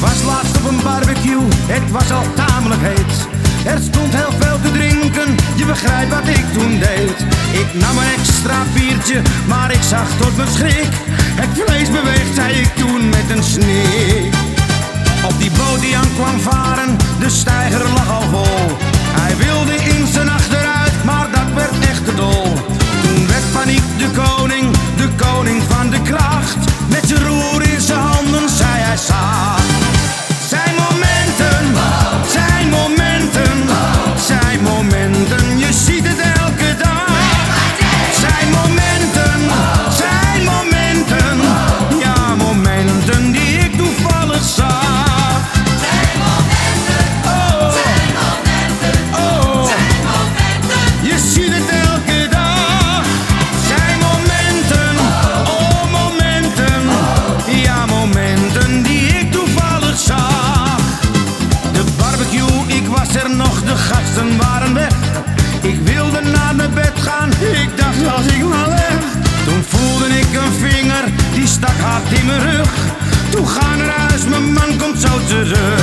was laatst op een barbecue, het was al tamelijk heet. Er stond heel veel te drinken, je begrijpt wat ik toen deed. Ik nam een extra biertje, maar ik zag tot mijn schrik. Het vlees beweegt, zei ik toen met een snik. Op die boot die aan kwam varen, de vol. er nog, de gasten waren weg. Ik wilde naar mijn bed gaan, ik dacht als ik maar leg. Toen voelde ik een vinger, die stak hard in mijn rug. Toen ga naar huis, mijn man komt zo terug.